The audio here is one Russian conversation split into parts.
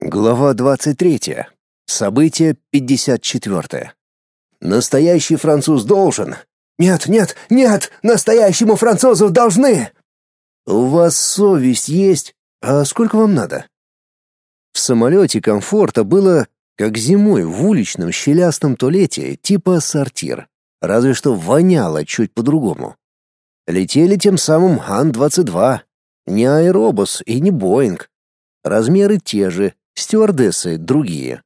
Глава 23. Событие 54. Настоящий француз должен. Нет, нет, нет, настоящему французу должны. У вас совесть есть? А сколько вам надо? В самолете комфорта было как зимой в уличном щелястом туалете типа сортир, разве что воняло чуть по-другому. Летели тем самым Ан-22, не аэробус и не Боинг. Размеры те же, Стюардессы другие.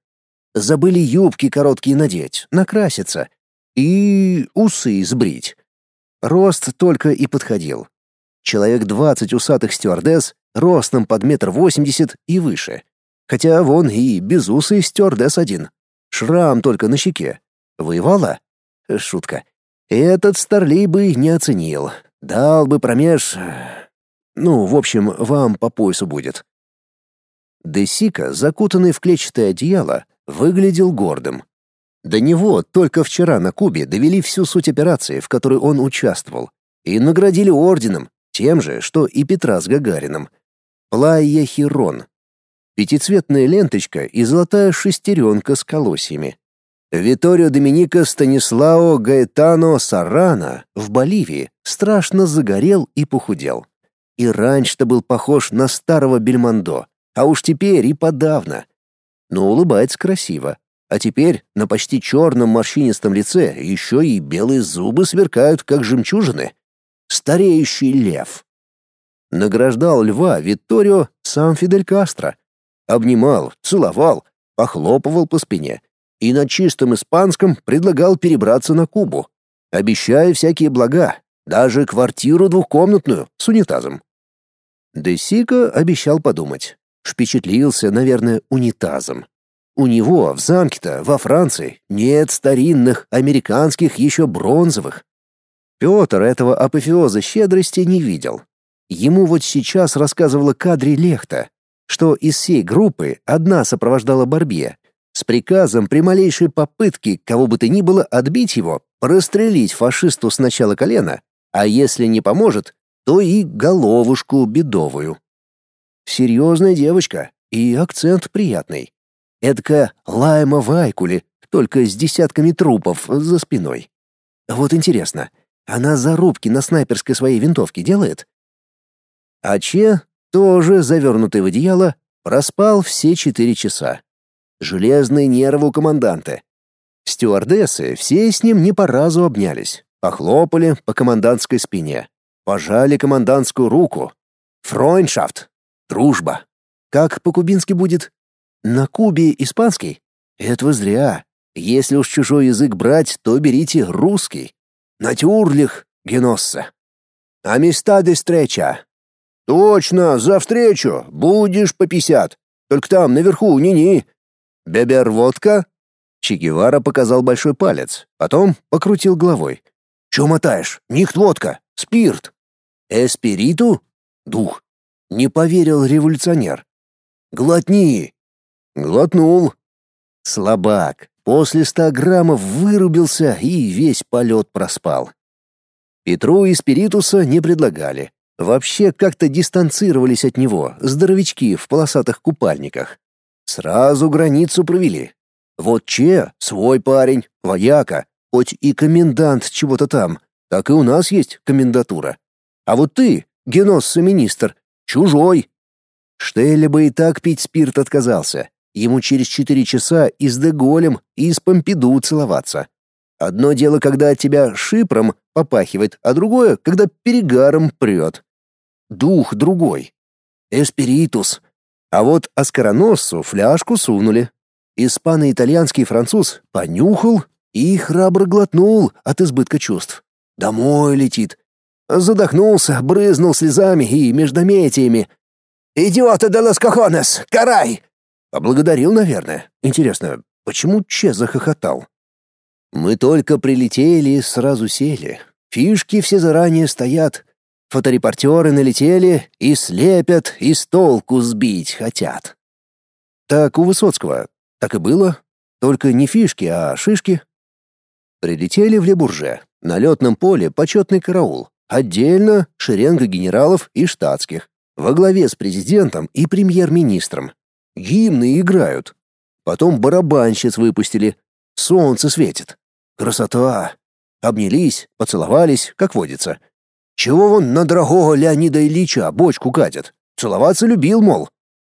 Забыли юбки короткие надеть, накраситься и усы сбрить. Рост только и подходил. Человек двадцать усатых стюардесс, ростом под метр восемьдесят и выше. Хотя вон и безусый стюардесс один. Шрам только на щеке. Воевала? Шутка. Этот старлей бы не оценил. Дал бы промеж... Ну, в общем, вам по поясу будет. Десика, закутанный в клетчатое одеяло, выглядел гордым. До него только вчера на Кубе довели всю суть операции, в которой он участвовал, и наградили орденом, тем же, что и Петра с Гагарином. Плайя Хирон. Пятицветная ленточка и золотая шестеренка с колосьями. Виторио Доминика Станислао Гаэтано Сарана в Боливии страшно загорел и похудел. И раньше-то был похож на старого Бельмондо, а уж теперь и подавно. Но улыбается красиво. А теперь на почти черном морщинистом лице еще и белые зубы сверкают, как жемчужины. Стареющий лев. Награждал льва Витторио сам Фидель Кастро. Обнимал, целовал, похлопывал по спине и на чистом испанском предлагал перебраться на Кубу, обещая всякие блага, даже квартиру двухкомнатную с унитазом. Десика обещал подумать. Впечатлился, наверное, унитазом. У него в замке-то во Франции нет старинных американских еще бронзовых. Петр этого апофеоза щедрости не видел. Ему вот сейчас рассказывала Кадри Лехта, что из всей группы одна сопровождала Барбье с приказом при малейшей попытке кого бы то ни было отбить его, прострелить фашисту сначала колено, а если не поможет, то и головушку бедовую. Серьезная девочка, и акцент приятный. Эдакая Лайма Вайкули, только с десятками трупов за спиной. Вот интересно, она зарубки на снайперской своей винтовке делает? А Че, тоже завернутый в одеяло, проспал все четыре часа. Железные нервы у команданта. Стюардессы все с ним не по разу обнялись, похлопали по командантской спине, пожали командантскую руку. Фройндшафт, Дружба. Как по-кубински будет? На Кубе испанский? Это вы зря. Если уж чужой язык брать, то берите русский. Натюрлих, геносса. Амиста де встреча. Точно, за встречу. Будешь по пятьдесят. Только там, наверху, ни-ни. Бебер водка? Че Гевара показал большой палец, потом покрутил головой. Чё мотаешь? Нихт водка, спирт. Эспириту? Дух. Не поверил революционер. Глотни. Глотнул. Слабак. После ста граммов вырубился и весь полет проспал. Петру и спиритуса не предлагали. Вообще как-то дистанцировались от него, здоровячки в полосатых купальниках. Сразу границу провели. Вот Че — свой парень, вояка, хоть и комендант чего-то там, так и у нас есть комендатура. А вот ты, геносса-министр, Чужой. Штелли бы и так пить спирт отказался. Ему через четыре часа и с Деголем, и с Помпиду целоваться. Одно дело, когда от тебя шипром попахивает, а другое, когда перегаром прет. Дух другой. Эспиритус. А вот Аскароноссу фляжку сунули. Испано-итальянский француз понюхал и храбро глотнул от избытка чувств. Домой летит, Задохнулся, брызнул слезами и междометиями. «Идиота де лос кохонес! Карай!» Поблагодарил, наверное. Интересно, почему Че захохотал? Мы только прилетели и сразу сели. Фишки все заранее стоят. Фоторепортеры налетели и слепят, и с толку сбить хотят. Так у Высоцкого. Так и было. Только не фишки, а шишки. Прилетели в Лебурже. На летном поле почетный караул. Отдельно шеренга генералов и штатских, во главе с президентом и премьер-министром. Гимны играют. Потом барабанщиц выпустили. Солнце светит. Красота. Обнялись, поцеловались, как водится. Чего вон на дорогого Леонида Ильича бочку катят? Целоваться любил, мол.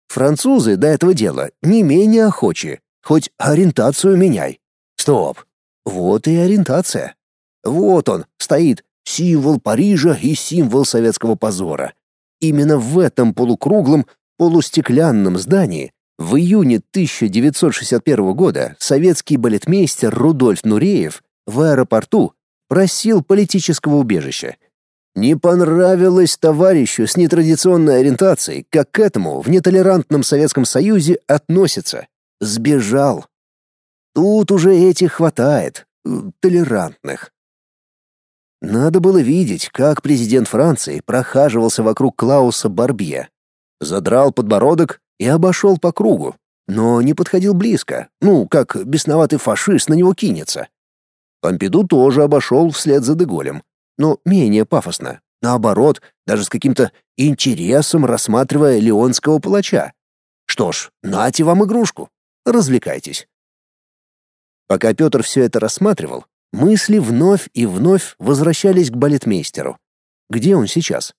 Французы до этого дела не менее охочи. Хоть ориентацию меняй. Стоп. Вот и ориентация. Вот он, стоит, символ Парижа и символ советского позора. Именно в этом полукруглом, полустеклянном здании в июне 1961 года советский балетмейстер Рудольф Нуреев в аэропорту просил политического убежища. Не понравилось товарищу с нетрадиционной ориентацией, как к этому в нетолерантном Советском Союзе относятся. Сбежал. Тут уже этих хватает, э, толерантных. Надо было видеть, как президент Франции прохаживался вокруг Клауса Барбье. Задрал подбородок и обошел по кругу, но не подходил близко, ну, как бесноватый фашист на него кинется. Помпиду тоже обошел вслед за Деголем, но менее пафосно, наоборот, даже с каким-то интересом рассматривая леонского палача. Что ж, нате вам игрушку, развлекайтесь. Пока Петр все это рассматривал, мысли вновь и вновь возвращались к балетмейстеру. Где он сейчас?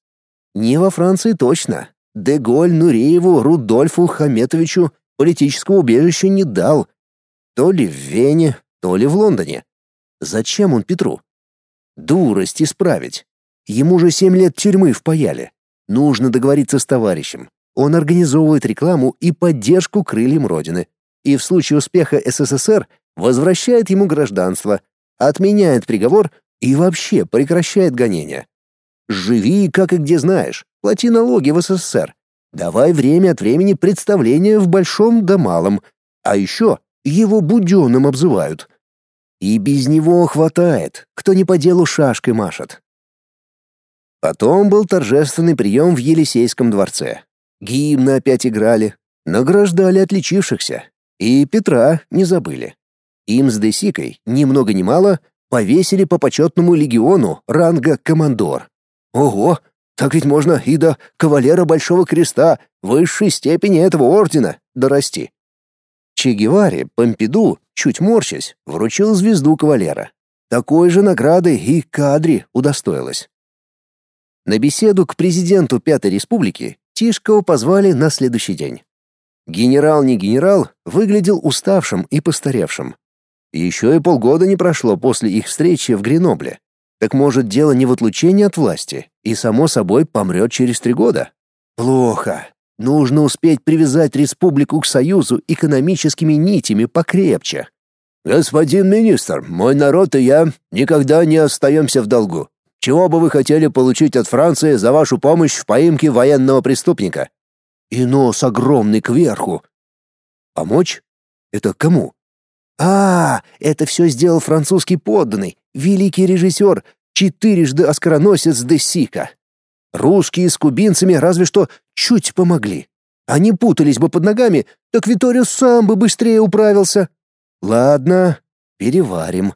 Не во Франции точно. Деголь Нурееву Рудольфу Хаметовичу политического убежища не дал. То ли в Вене, то ли в Лондоне. Зачем он Петру? Дурость исправить. Ему же семь лет тюрьмы впаяли. Нужно договориться с товарищем. Он организовывает рекламу и поддержку крыльям Родины. И в случае успеха СССР возвращает ему гражданство, отменяет приговор и вообще прекращает гонения. Живи, как и где знаешь, плати налоги в СССР. Давай время от времени представления в большом да малом. А еще его буденным обзывают. И без него хватает, кто не по делу шашкой машет. Потом был торжественный прием в Елисейском дворце. Гимны опять играли, награждали отличившихся. И Петра не забыли. Им с Десикой, ни много ни мало, повесили по почетному легиону ранга командор. Ого, так ведь можно и до кавалера Большого Креста, высшей степени этого ордена, дорасти. Че Геваре Помпиду, чуть морщась, вручил звезду кавалера. Такой же награды и Кадри удостоилась. На беседу к президенту Пятой Республики Тишкова позвали на следующий день. Генерал не генерал выглядел уставшим и постаревшим. Еще и полгода не прошло после их встречи в Гренобле. Так может, дело не в отлучении от власти, и само собой помрет через три года? Плохо. Нужно успеть привязать республику к Союзу экономическими нитями покрепче. Господин министр, мой народ и я никогда не остаемся в долгу. Чего бы вы хотели получить от Франции за вашу помощь в поимке военного преступника? И нос огромный кверху. Помочь? Это кому? А, это все сделал французский подданный, великий режиссер, четырежды оскароносец де Сика. Русские с кубинцами разве что чуть помогли. Они путались бы под ногами, так Виторио сам бы быстрее управился. Ладно, переварим.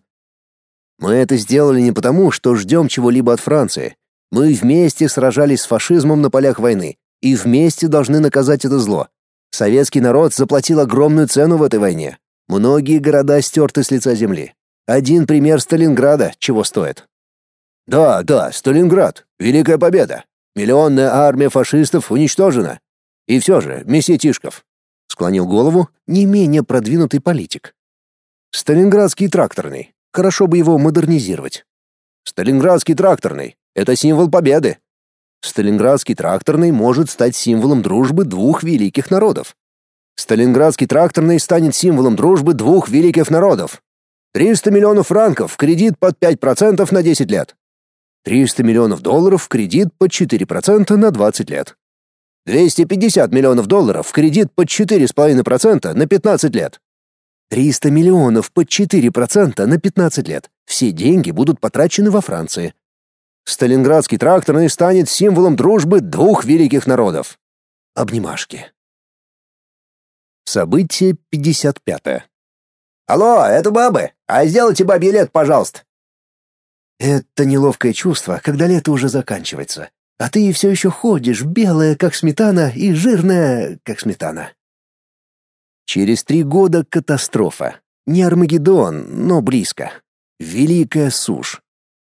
Мы это сделали не потому, что ждем чего-либо от Франции. Мы вместе сражались с фашизмом на полях войны и вместе должны наказать это зло. Советский народ заплатил огромную цену в этой войне. Многие города стерты с лица земли. Один пример Сталинграда чего стоит. Да, да, Сталинград. Великая победа. Миллионная армия фашистов уничтожена. И все же, месье Тишков, склонил голову не менее продвинутый политик. Сталинградский тракторный. Хорошо бы его модернизировать. Сталинградский тракторный это символ победы. Сталинградский тракторный может стать символом дружбы двух великих народов. Сталинградский тракторный станет символом дружбы двух великих народов. 300 миллионов франков в кредит под 5% на 10 лет. 300 миллионов долларов в кредит под 4% на 20 лет. 250 миллионов долларов в кредит под 4,5% на 15 лет. 300 миллионов под 4% на 15 лет. Все деньги будут потрачены во Франции. Сталинградский тракторный станет символом дружбы двух великих народов. Обнимашки. Событие 55. Алло, это бабы. А сделайте бабе лет, пожалуйста. Это неловкое чувство, когда лето уже заканчивается, а ты все еще ходишь, белая, как сметана, и жирная, как сметана. Через три года катастрофа. Не Армагеддон, но близко. Великая сушь.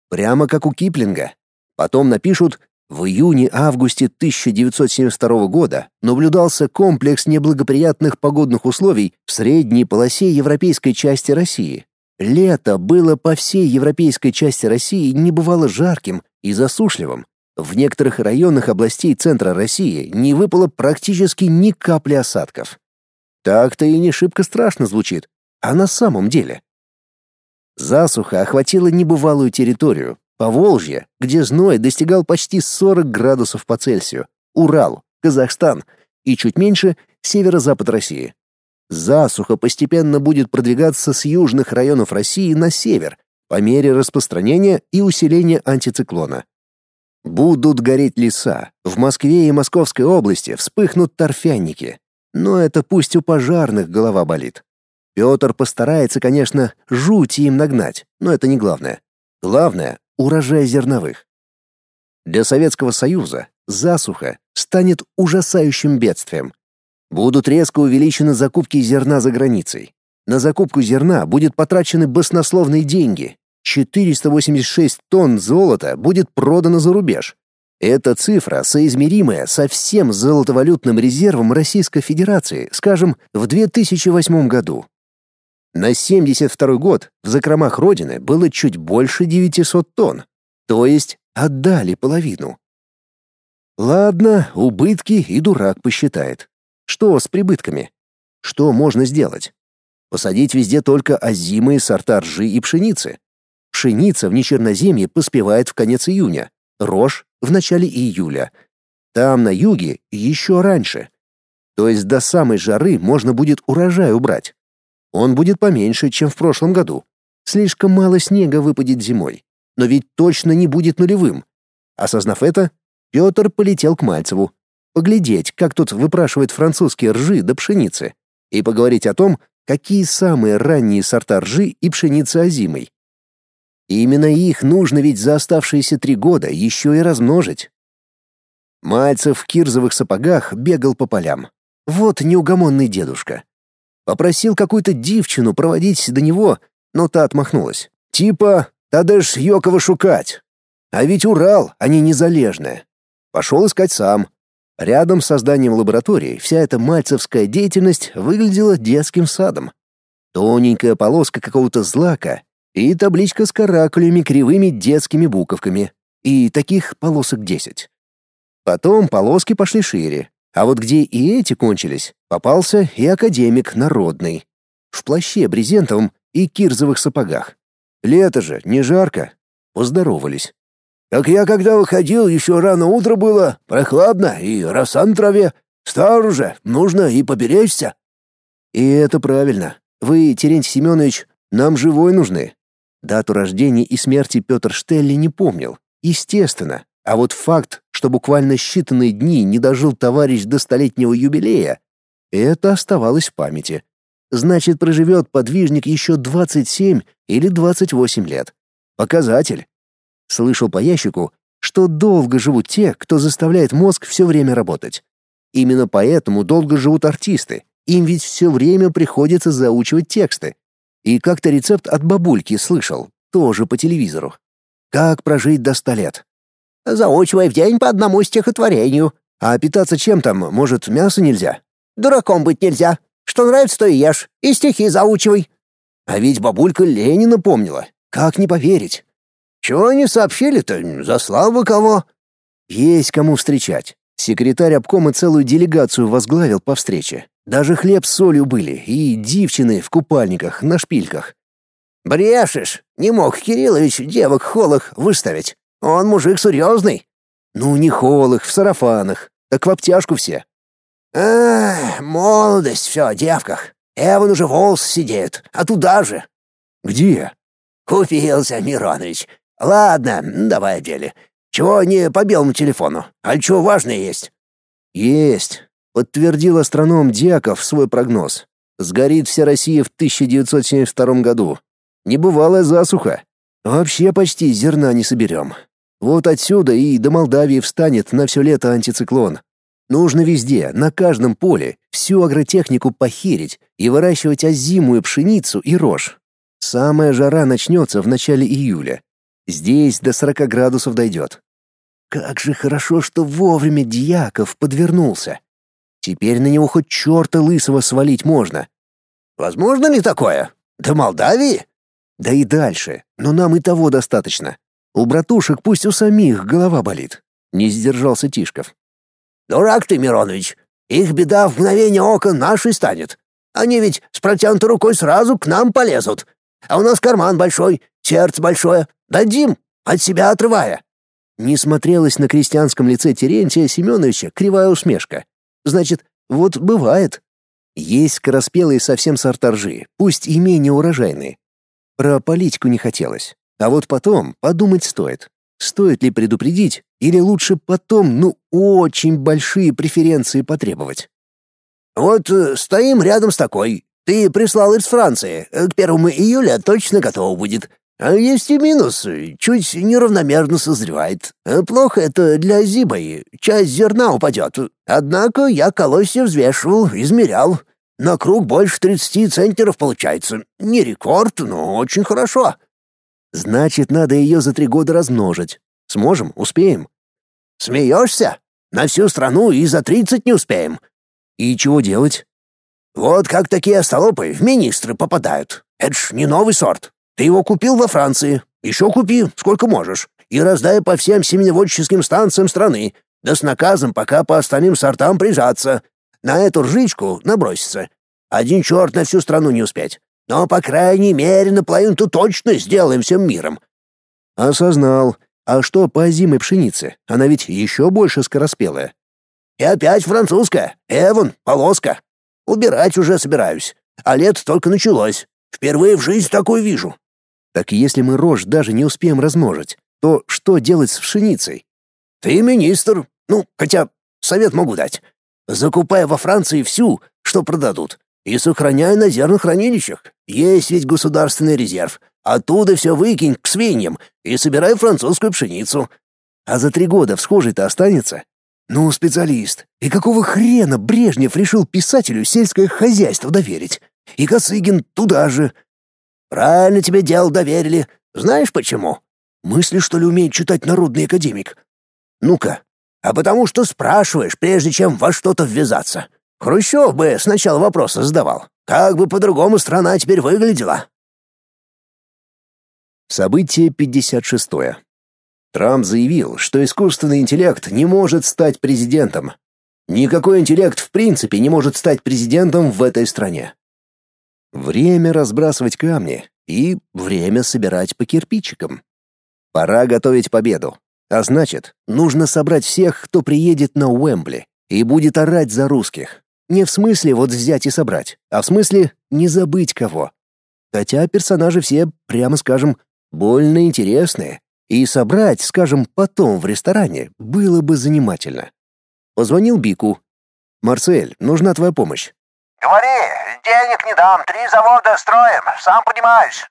Прямо как у Киплинга. Потом напишут в июне-августе 1972 года наблюдался комплекс неблагоприятных погодных условий в средней полосе европейской части России. Лето было по всей европейской части России небывало жарким и засушливым. В некоторых районах областей центра России не выпало практически ни капли осадков. Так-то и не шибко страшно звучит, а на самом деле. Засуха охватила небывалую территорию, Поволжье, где зной достигал почти 40 градусов по Цельсию, Урал, Казахстан и чуть меньше северо-запад России. Засуха постепенно будет продвигаться с южных районов России на север по мере распространения и усиления антициклона. Будут гореть леса. В Москве и Московской области вспыхнут торфяники. Но это пусть у пожарных голова болит. Петр постарается, конечно, жути им нагнать, но это не главное. Главное — урожай зерновых. Для Советского Союза засуха станет ужасающим бедствием. Будут резко увеличены закупки зерна за границей. На закупку зерна будет потрачены баснословные деньги. 486 тонн золота будет продано за рубеж. Эта цифра соизмеримая со всем золотовалютным резервом Российской Федерации, скажем, в 2008 году. На 72 год в закромах Родины было чуть больше 900 тонн, то есть отдали половину. Ладно, убытки и дурак посчитает. Что с прибытками? Что можно сделать? Посадить везде только озимые сорта ржи и пшеницы. Пшеница в нечерноземье поспевает в конец июня, рожь — в начале июля. Там, на юге, еще раньше. То есть до самой жары можно будет урожай убрать. Он будет поменьше, чем в прошлом году. Слишком мало снега выпадет зимой. Но ведь точно не будет нулевым. Осознав это, Петр полетел к Мальцеву. Поглядеть, как тот выпрашивает французские ржи до пшеницы. И поговорить о том, какие самые ранние сорта ржи и пшеницы озимой. И именно их нужно ведь за оставшиеся три года еще и размножить. Мальцев в кирзовых сапогах бегал по полям. Вот неугомонный дедушка. Попросил какую-то девчину проводить до него, но та отмахнулась. Типа, «Тогда ж Йокова шукать». А ведь Урал, а не незалежная. Пошел искать сам. Рядом с созданием лаборатории вся эта мальцевская деятельность выглядела детским садом. Тоненькая полоска какого-то злака и табличка с каракулями кривыми детскими буковками. И таких полосок десять. Потом полоски пошли шире, а вот где и эти кончились, попался и академик народный. В плаще брезентовом и кирзовых сапогах. Лето же, не жарко. Поздоровались. «Так я когда выходил, еще рано утро было, прохладно и роса на траве. Стар уже, нужно и поберечься». «И это правильно. Вы, Терентий Семенович, нам живой нужны». Дату рождения и смерти Петр Штелли не помнил. Естественно, а вот факт, что буквально считанные дни не дожил товарищ до столетнего юбилея, это оставалось в памяти. Значит, проживет подвижник еще 27 или 28 лет. Показатель. Слышал по ящику, что долго живут те, кто заставляет мозг все время работать. Именно поэтому долго живут артисты. Им ведь все время приходится заучивать тексты. И как-то рецепт от бабульки слышал, тоже по телевизору. Как прожить до 100 лет? Заучивай в день по одному стихотворению. А питаться чем там? Может, мясо нельзя? Дураком быть нельзя. Что нравится, то и ешь. И стихи заучивай. А ведь бабулька Ленина помнила. Как не поверить? Чего не сообщили-то? Заслал бы кого? Есть кому встречать. Секретарь обкома целую делегацию возглавил по встрече. Даже хлеб с солью были, и девчины в купальниках, на шпильках. Брешешь. Не мог Кириллович девок холох выставить. Он мужик серьезный. Ну, не холых, в сарафанах. Так в обтяжку все. А, молодость все о девках. Эван уже волос сидит, а туда же. Где? Купился, Миронович. Ладно, давай о деле. Чего не по белому телефону? А что важное есть? Есть, подтвердил астроном Дьяков свой прогноз. Сгорит вся Россия в 1972 году. Небывалая засуха. Вообще почти зерна не соберем. Вот отсюда и до Молдавии встанет на все лето антициклон. Нужно везде, на каждом поле, всю агротехнику похерить и выращивать озимую пшеницу и рожь. Самая жара начнется в начале июля. Здесь до 40 градусов дойдет. Как же хорошо, что вовремя Дьяков подвернулся. Теперь на него хоть черта лысого свалить можно. Возможно ли такое? До Молдавии? Да и дальше, но нам и того достаточно. У братушек пусть у самих голова болит. Не сдержался Тишков. Дурак ты, Миронович. Их беда в мгновение ока нашей станет. Они ведь с протянутой рукой сразу к нам полезут. А у нас карман большой, сердце большое. Дадим, от себя отрывая. Не смотрелась на крестьянском лице Терентия Семеновича кривая усмешка. Значит, вот бывает. Есть скороспелые совсем сорта ржи, пусть и менее урожайные. Про политику не хотелось. А вот потом подумать стоит. Стоит ли предупредить, или лучше потом, ну, очень большие преференции потребовать? Вот э, стоим рядом с такой. Ты прислал из Франции. К первому июля точно готово будет. А есть и минус. Чуть неравномерно созревает. Плохо это для зибы. Часть зерна упадет. Однако я колосья взвешивал, измерял. На круг больше 30 центнеров получается. Не рекорд, но очень хорошо. Значит, надо ее за три года размножить. Сможем? Успеем? Смеешься? На всю страну и за тридцать не успеем. И чего делать? Вот как такие остолопы в министры попадают. Это ж не новый сорт. Ты его купил во Франции. Еще купи, сколько можешь. И раздай по всем семеневодческим станциям страны. Да с наказом пока по остальным сортам прижаться. На эту ржичку наброситься. Один черт на всю страну не успеть. Но, по крайней мере, на половину точно сделаем всем миром. Осознал. А что по зимой пшенице? Она ведь еще больше скороспелая. И опять французская. Эван, полоска. Убирать уже собираюсь. А лето только началось. Впервые в жизни такое вижу. Так если мы рожь даже не успеем размножить, то что делать с пшеницей? Ты министр. Ну, хотя совет могу дать. Закупай во Франции всю, что продадут, и сохраняй на зернохранилищах. Есть ведь государственный резерв. Оттуда все выкинь к свиньям и собирай французскую пшеницу. А за три года всхожий-то останется? Ну, специалист. И какого хрена Брежнев решил писателю сельское хозяйство доверить? И Косыгин туда же. Правильно тебе дело доверили. Знаешь почему? Мысли, что ли, умеет читать народный академик? Ну-ка. А потому что спрашиваешь, прежде чем во что-то ввязаться. Хрущев бы сначала вопросы задавал. Как бы по-другому страна теперь выглядела? Событие 56. Трамп заявил, что искусственный интеллект не может стать президентом. Никакой интеллект в принципе не может стать президентом в этой стране. Время разбрасывать камни и время собирать по кирпичикам. Пора готовить победу. А значит, нужно собрать всех, кто приедет на Уэмбли и будет орать за русских. Не в смысле вот взять и собрать, а в смысле не забыть кого. Хотя персонажи все, прямо скажем, больно интересные, и собрать, скажем, потом в ресторане было бы занимательно. Позвонил Бику. «Марсель, нужна твоя помощь». «Говори, денег не дам, три завода строим, сам понимаешь».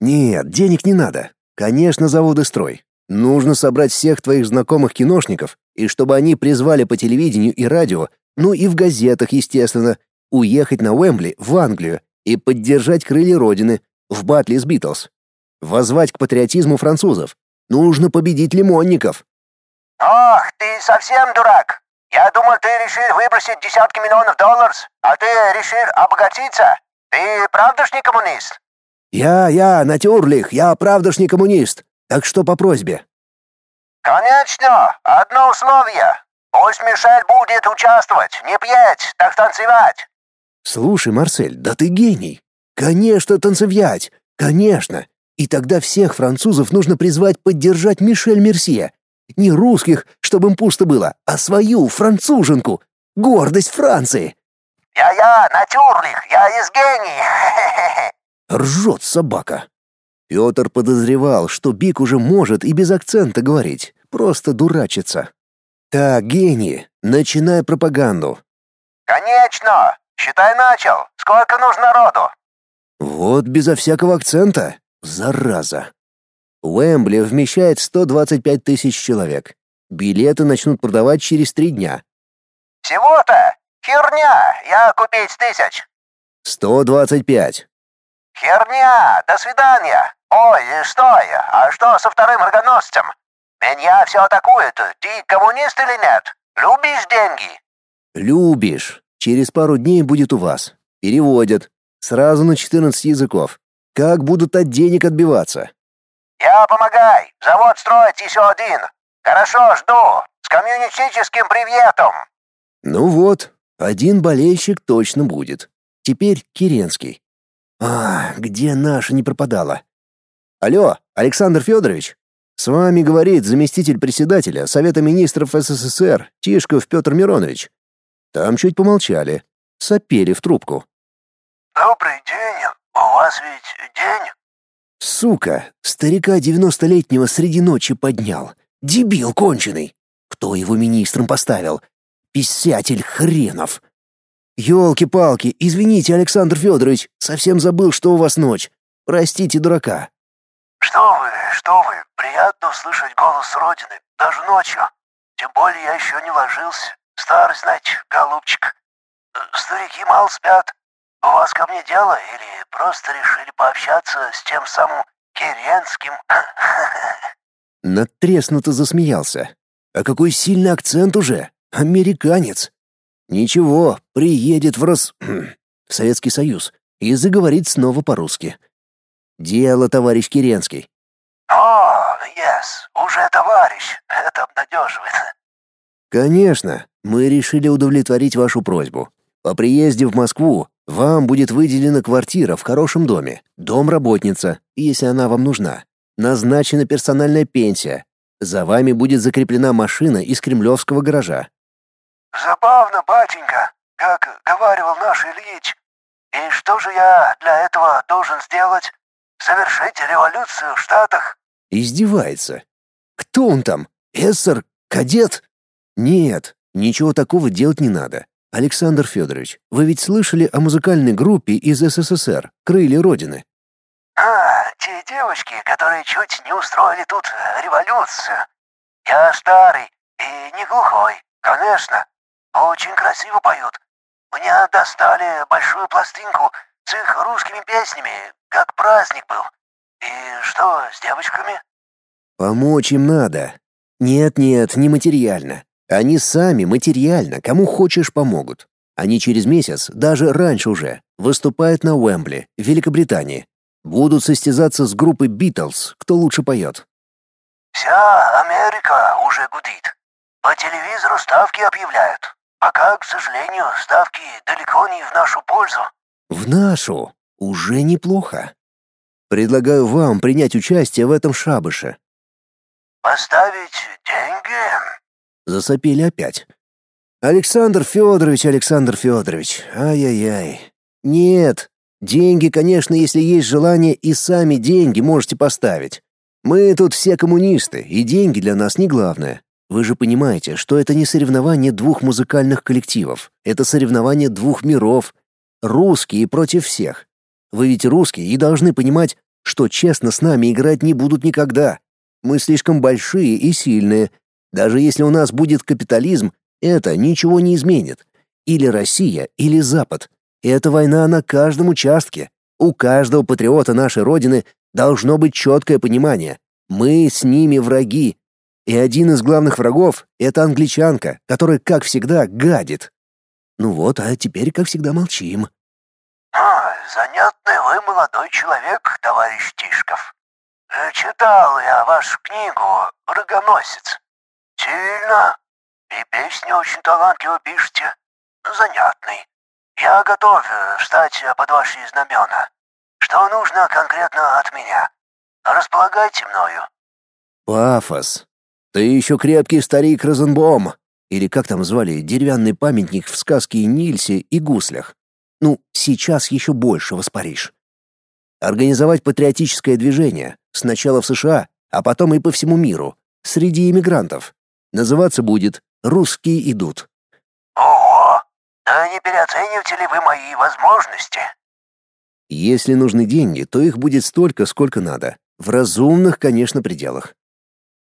«Нет, денег не надо. Конечно, заводы строй. Нужно собрать всех твоих знакомых киношников, и чтобы они призвали по телевидению и радио, ну и в газетах, естественно, уехать на Уэмбли, в Англию, и поддержать крылья Родины в батле с Битлз. Воззвать к патриотизму французов. Нужно победить лимонников. Ох, ты совсем дурак. Я думал, ты решил выбросить десятки миллионов долларов, а ты решил обогатиться. Ты правдушный коммунист? Я, я, натюрлих, я правдушный коммунист. Так что по просьбе. Конечно, одно условие. Пусть Мишель будет участвовать, не петь, так танцевать. Слушай, Марсель, да ты гений. Конечно, танцевать. Конечно. И тогда всех французов нужно призвать поддержать Мишель Мерсье. Не русских, чтобы им пусто было, а свою француженку. Гордость Франции. Я-я, натюрлих, я из гений. Ржет собака. Петр подозревал, что Бик уже может и без акцента говорить, просто дурачится. Так, гений, начинай пропаганду. Конечно, считай начал. Сколько нужно народу? Вот безо всякого акцента. Зараза. Уэмбли вмещает 125 тысяч человек. Билеты начнут продавать через три дня. Всего-то? Херня, я купить тысяч. Сто двадцать пять. Херня, до свидания. Ой, стой, а что со вторым рогоносцем? Меня все атакуют, ты коммунист или нет? Любишь деньги? Любишь. Через пару дней будет у вас. Переводят. Сразу на 14 языков. Как будут от денег отбиваться? Я помогай. Завод строить еще один. Хорошо, жду. С коммунистическим приветом. Ну вот, один болельщик точно будет. Теперь Киренский. А, где наша не пропадала? Алло, Александр Федорович? С вами говорит заместитель председателя Совета министров СССР Тишков Петр Миронович. Там чуть помолчали, сопели в трубку. Добрый день. У вас ведь день? Сука, старика девяностолетнего среди ночи поднял. Дебил конченый. Кто его министром поставил? Писатель хренов. Ёлки-палки, извините, Александр Федорович, совсем забыл, что у вас ночь. Простите дурака. Что вы, что вы, приятно услышать голос Родины, даже ночью. Тем более я еще не ложился. Старый, знаете, голубчик. Старики мало спят. У вас ко мне дело или просто решили пообщаться с тем самым Керенским? Натреснуто засмеялся. А какой сильный акцент уже. Американец. Ничего, приедет в Рос... в Советский Союз и заговорит снова по-русски. Дело, товарищ Керенский. О, yes, уже товарищ. Это обнадеживает. Конечно, мы решили удовлетворить вашу просьбу. По приезде в Москву вам будет выделена квартира в хорошем доме, дом-работница, если она вам нужна. Назначена персональная пенсия. За вами будет закреплена машина из кремлевского гаража. Забавно, батенька, как говаривал наш Ильич. И что же я для этого должен сделать? Совершить революцию в Штатах? Издевается. Кто он там? Эссер? Кадет? Нет, ничего такого делать не надо. Александр Федорович, вы ведь слышали о музыкальной группе из СССР «Крылья Родины»? А, те девочки, которые чуть не устроили тут революцию. Я старый и не глухой, конечно. Очень красиво поют. Мне достали большую пластинку с их русскими песнями, как праздник был. И что с девочками? Помочь им надо. Нет-нет, не материально. Они сами материально, кому хочешь, помогут. Они через месяц, даже раньше уже, выступают на Уэмбли, в Великобритании. Будут состязаться с группой Битлз, кто лучше поет. Вся Америка уже гудит. По телевизору ставки объявляют. Пока, к сожалению, ставки далеко не в нашу пользу. В нашу? Уже неплохо. Предлагаю вам принять участие в этом шабыше. Поставить деньги? Засопели опять. Александр Федорович, Александр Федорович, ай-яй-яй. Нет, деньги, конечно, если есть желание, и сами деньги можете поставить. Мы тут все коммунисты, и деньги для нас не главное. Вы же понимаете, что это не соревнование двух музыкальных коллективов, это соревнование двух миров. Русские против всех. Вы ведь русские и должны понимать, что честно с нами играть не будут никогда. Мы слишком большие и сильные, даже если у нас будет капитализм, это ничего не изменит. Или Россия, или Запад. Эта война на каждом участке. У каждого патриота нашей Родины должно быть четкое понимание. Мы с ними враги. И один из главных врагов — это англичанка, которая, как всегда, гадит. Ну вот, а теперь, как всегда, молчим. Занятный вы молодой человек, товарищ Тишков. Э, читал я вашу книгу «Рогоносец». Сильно. И песни очень талантливо пишете. Занятный. Я готов э, встать под ваши знамена. Что нужно конкретно от меня? Располагайте мною. Пафос. Ты еще крепкий старик Розенбом. Или как там звали деревянный памятник в сказке Нильсе и Гуслях. Ну, сейчас еще больше воспаришь. Организовать патриотическое движение. Сначала в США, а потом и по всему миру. Среди иммигрантов. Называться будет «Русские идут». Ого! Да не переоцениваете ли вы мои возможности? Если нужны деньги, то их будет столько, сколько надо. В разумных, конечно, пределах.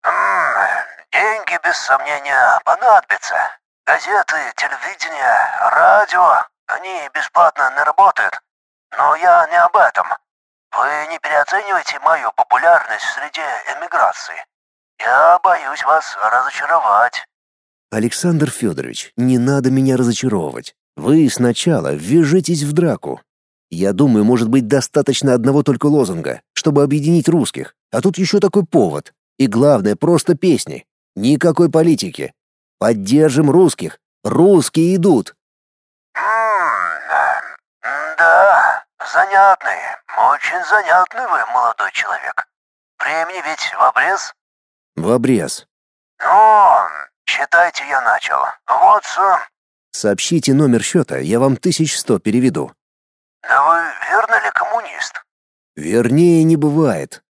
М -м, деньги, без сомнения, понадобятся. Газеты, телевидение, радио, они бесплатно не работают. Но я не об этом. Вы не переоценивайте мою популярность среди эмиграции. Я боюсь вас разочаровать. Александр Федорович, не надо меня разочаровывать. Вы сначала ввяжитесь в драку. Я думаю, может быть достаточно одного только лозунга, чтобы объединить русских. А тут еще такой повод. И главное, просто песни. Никакой политики. Поддержим русских. Русские идут. Да, занятный, очень занятный вы, молодой человек. Времени ведь в обрез? В обрез. Ну, считайте, я начал. Вот, Сообщите номер счета, я вам тысяч сто переведу. Да вы верно ли коммунист? Вернее, не бывает.